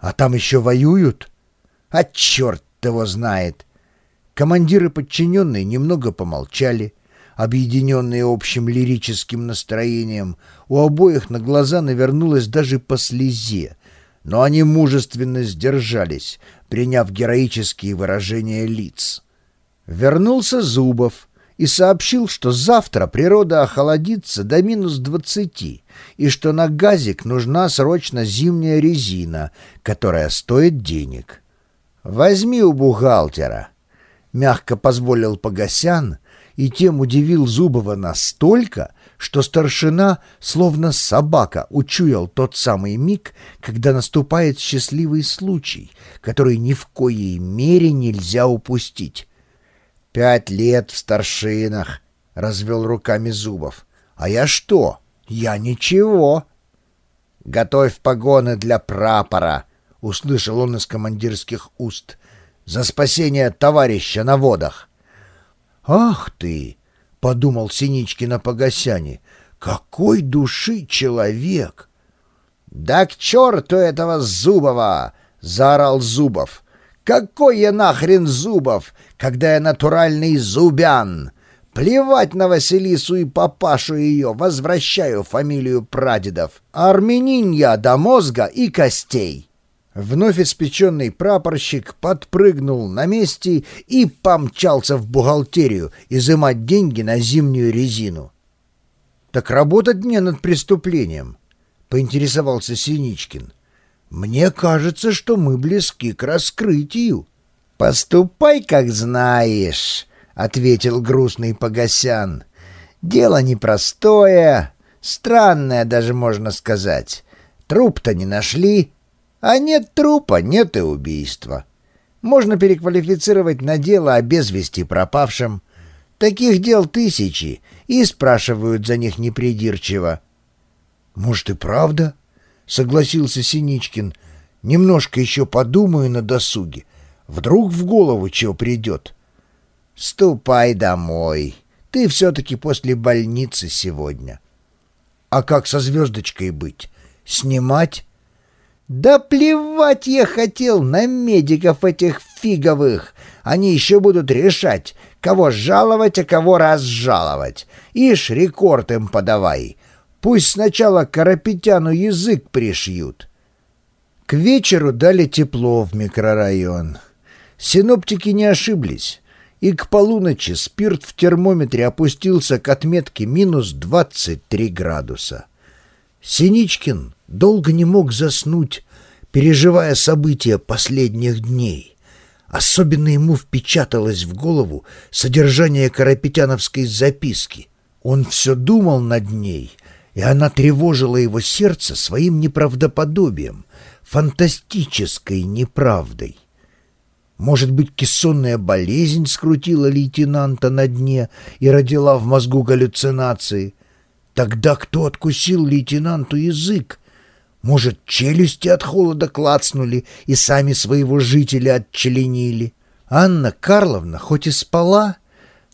А там еще воюют? А черт его знает. Командиры подчиненные немного помолчали, объединенные общим лирическим настроением. У обоих на глаза навернулось даже по слезе, но они мужественно сдержались, приняв героические выражения лиц. Вернулся Зубов и сообщил, что завтра природа охладится до минус двадцати, и что на газик нужна срочно зимняя резина, которая стоит денег. «Возьми у бухгалтера», — мягко позволил Погосян, и тем удивил Зубова настолько, что старшина, словно собака, учуял тот самый миг, когда наступает счастливый случай, который ни в коей мере нельзя упустить. «Пять лет в старшинах», — развел руками Зубов. «А я что? Я ничего». «Готовь погоны для прапора», — услышал он из командирских уст. «За спасение товарища на водах». «Ах ты!» — подумал Синичкин о Погосяне. «Какой души человек!» «Да к черту этого Зубова!» — заорал Зубов. «Какой я нахрен Зубов, когда я натуральный Зубян? Плевать на Василису и папашу ее, возвращаю фамилию прадедов. Армянин я до мозга и костей!» Вновь испеченный прапорщик подпрыгнул на месте и помчался в бухгалтерию изымать деньги на зимнюю резину. «Так работать мне над преступлением», — поинтересовался Синичкин. «Мне кажется, что мы близки к раскрытию». «Поступай, как знаешь», — ответил грустный Погосян. «Дело непростое, странное даже, можно сказать. Труп-то не нашли». А нет трупа, нет и убийства. Можно переквалифицировать на дело о безвести пропавшем. Таких дел тысячи, и спрашивают за них непридирчиво. — Может, и правда? — согласился Синичкин. — Немножко еще подумаю на досуге. Вдруг в голову чего придет. — Ступай домой. Ты все-таки после больницы сегодня. — А как со звездочкой быть? Снимать? Да плевать я хотел на медиков этих фиговых. Они еще будут решать, кого жаловать, а кого разжаловать. Ишь, рекорд им подавай. Пусть сначала Карапетяну язык пришьют. К вечеру дали тепло в микрорайон. Синоптики не ошиблись, и к полуночи спирт в термометре опустился к отметке минус 23 градуса. Синичкин долго не мог заснуть, переживая события последних дней. Особенно ему впечаталось в голову содержание Карапетяновской записки. Он все думал над ней, и она тревожила его сердце своим неправдоподобием, фантастической неправдой. Может быть, кессонная болезнь скрутила лейтенанта на дне и родила в мозгу галлюцинации. Тогда кто откусил лейтенанту язык? Может, челюсти от холода клацнули и сами своего жителя отчленили? Анна Карловна хоть и спала,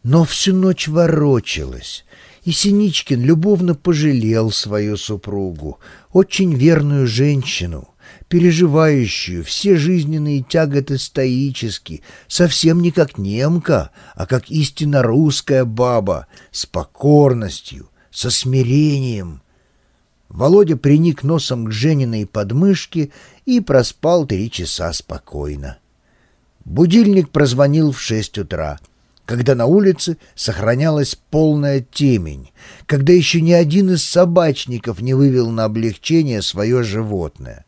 но всю ночь ворочалась, и Синичкин любовно пожалел свою супругу, очень верную женщину, переживающую все жизненные тяготы стоически, совсем не как немка, а как истинно русская баба, с покорностью, со смирением — Володя приник носом к Жениной подмышке и проспал три часа спокойно. Будильник прозвонил в шесть утра, когда на улице сохранялась полная темень, когда еще ни один из собачников не вывел на облегчение свое животное.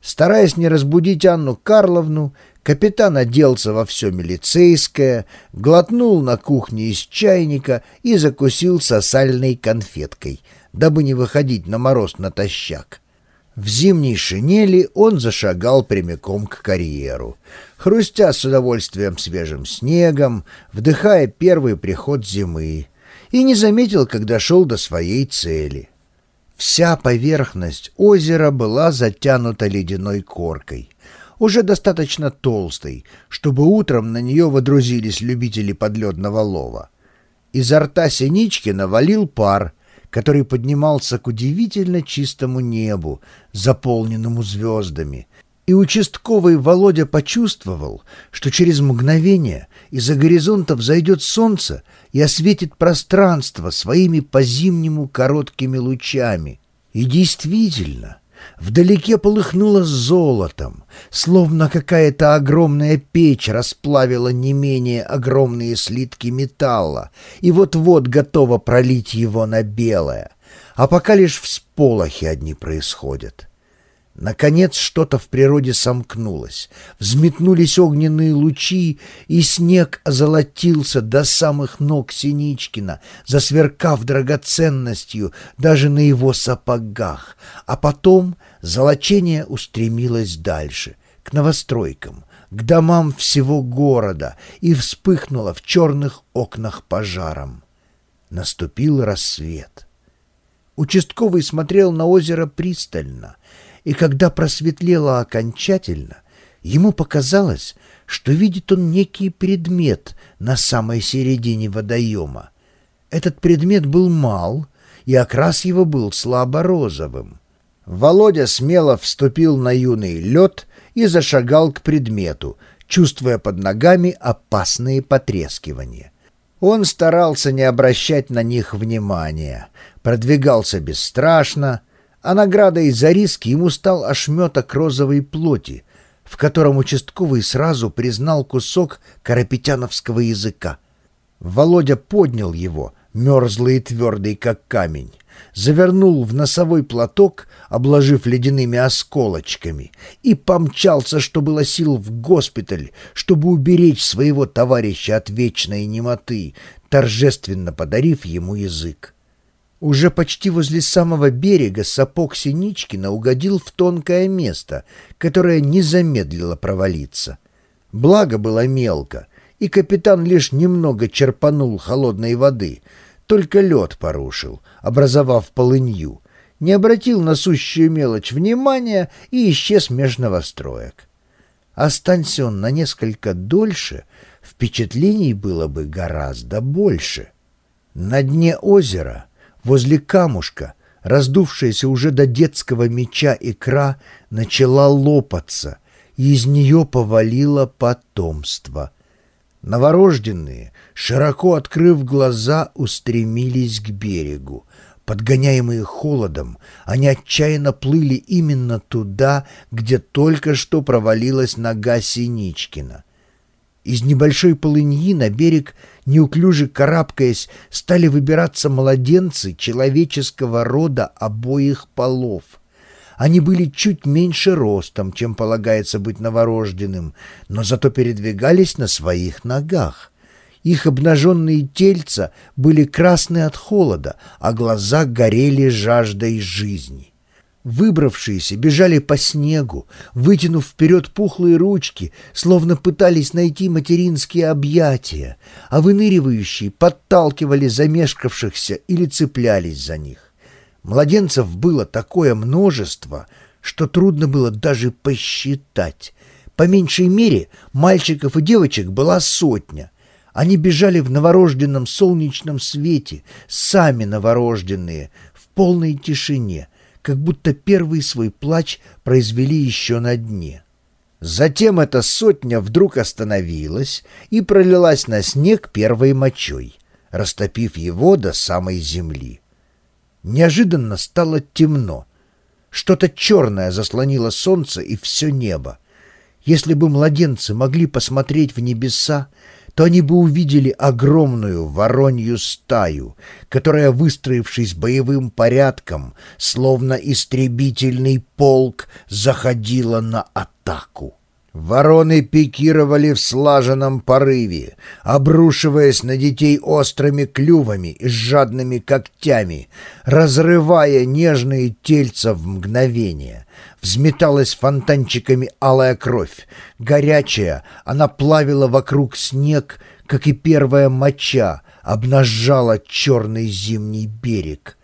Стараясь не разбудить Анну Карловну, капитан оделся во все милицейское, глотнул на кухне из чайника и закусил сосальной конфеткой — дабы не выходить на мороз натощак. В зимней шинели он зашагал прямиком к карьеру, хрустя с удовольствием свежим снегом, вдыхая первый приход зимы, и не заметил, когда шел до своей цели. Вся поверхность озера была затянута ледяной коркой, уже достаточно толстой, чтобы утром на нее водрузились любители подледного лова. Изо рта Синичкина валил пар — который поднимался к удивительно чистому небу, заполненному звездами, И участковый Володя почувствовал, что через мгновение из-за горизонта взойдет солнце и осветит пространство своими по-зимнему короткими лучами. И действительно, вдалеке полыхнуло золотом, словно какая-то огромная печь расплавила не менее огромные слитки металла и вот-вот готова пролить его на белое, а пока лишь всполохи одни происходят. Наконец что-то в природе сомкнулось, взметнулись огненные лучи, и снег озолотился до самых ног Синичкина, засверкав драгоценностью даже на его сапогах, а потом золочение устремилось дальше, к новостройкам, к домам всего города и вспыхнуло в черных окнах пожаром. Наступил рассвет. Участковый смотрел на озеро пристально — и когда просветлело окончательно, ему показалось, что видит он некий предмет на самой середине водоема. Этот предмет был мал, и окрас его был слабо-розовым. Володя смело вступил на юный лед и зашагал к предмету, чувствуя под ногами опасные потрескивания. Он старался не обращать на них внимания, продвигался бесстрашно, а наградой за риски ему стал ошметок розовой плоти, в котором участковый сразу признал кусок карапетяновского языка. Володя поднял его, мерзлый и твердый, как камень, завернул в носовой платок, обложив ледяными осколочками, и помчался, что было сил, в госпиталь, чтобы уберечь своего товарища от вечной немоты, торжественно подарив ему язык. Уже почти возле самого берега сапог Синичкина угодил в тонкое место, которое не замедлило провалиться. Благо было мелко, и капитан лишь немного черпанул холодной воды, только лед порушил, образовав полынью, не обратил на сущую мелочь внимания и исчез меж новостроек. Останься он на несколько дольше, впечатлений было бы гораздо больше. На дне озера — Возле камушка, раздувшаяся уже до детского меча икра, начала лопаться, и из нее повалило потомство. Новорожденные, широко открыв глаза, устремились к берегу. Подгоняемые холодом, они отчаянно плыли именно туда, где только что провалилась нога Синичкина. Из небольшой полыньи на берег, неуклюже карабкаясь, стали выбираться младенцы человеческого рода обоих полов. Они были чуть меньше ростом, чем полагается быть новорожденным, но зато передвигались на своих ногах. Их обнаженные тельца были красны от холода, а глаза горели жаждой жизни. Выбравшиеся бежали по снегу, вытянув вперед пухлые ручки, словно пытались найти материнские объятия, а выныривающие подталкивали замешкавшихся или цеплялись за них. Младенцев было такое множество, что трудно было даже посчитать. По меньшей мере мальчиков и девочек была сотня. Они бежали в новорожденном солнечном свете, сами новорожденные, в полной тишине — как будто первый свой плач произвели еще на дне. Затем эта сотня вдруг остановилась и пролилась на снег первой мочой, растопив его до самой земли. Неожиданно стало темно. Что-то черное заслонило солнце и все небо. Если бы младенцы могли посмотреть в небеса, то они бы увидели огромную воронью стаю, которая, выстроившись боевым порядком, словно истребительный полк, заходила на атаку. Вороны пикировали в слаженном порыве, обрушиваясь на детей острыми клювами и жадными когтями, разрывая нежные тельца в мгновение. Взметалась фонтанчиками алая кровь. Горячая, она плавила вокруг снег, как и первая моча, обнажала черный зимний берег.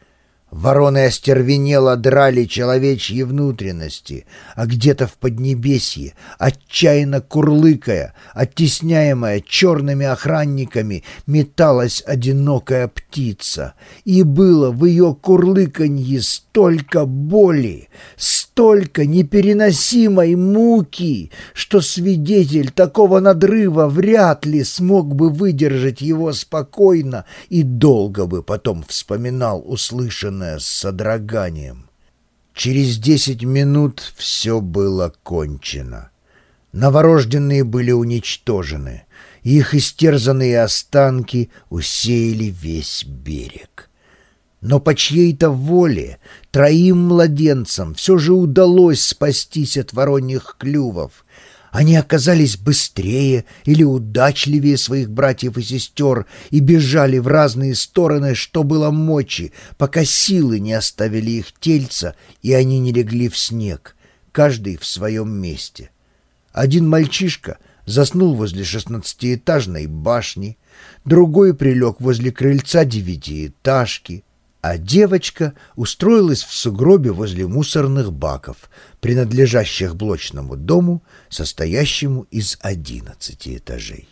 Вороны остервенело драли человечьи внутренности, а где-то в Поднебесье, отчаянно курлыкая, оттесняемая черными охранниками, металась одинокая птица. И было в ее курлыканье столько боли, столько непереносимой муки, что свидетель такого надрыва вряд ли смог бы выдержать его спокойно и долго бы потом вспоминал услышанное с содроганием. Через десять минут все было кончено. Новорожденные были уничтожены, их истерзанные останки усеяли весь берег. Но по чьей-то воле троим младенцам все же удалось спастись от вороньих клювов, они оказались быстрее или удачливее своих братьев и сестер и бежали в разные стороны, что было мочи, пока силы не оставили их тельца, и они не легли в снег, каждый в своем месте. Один мальчишка заснул возле шестнадцатиэтажной башни, другой прилег возле крыльца девятиэтажки, а девочка устроилась в сугробе возле мусорных баков, принадлежащих блочному дому, состоящему из одиннадцати этажей.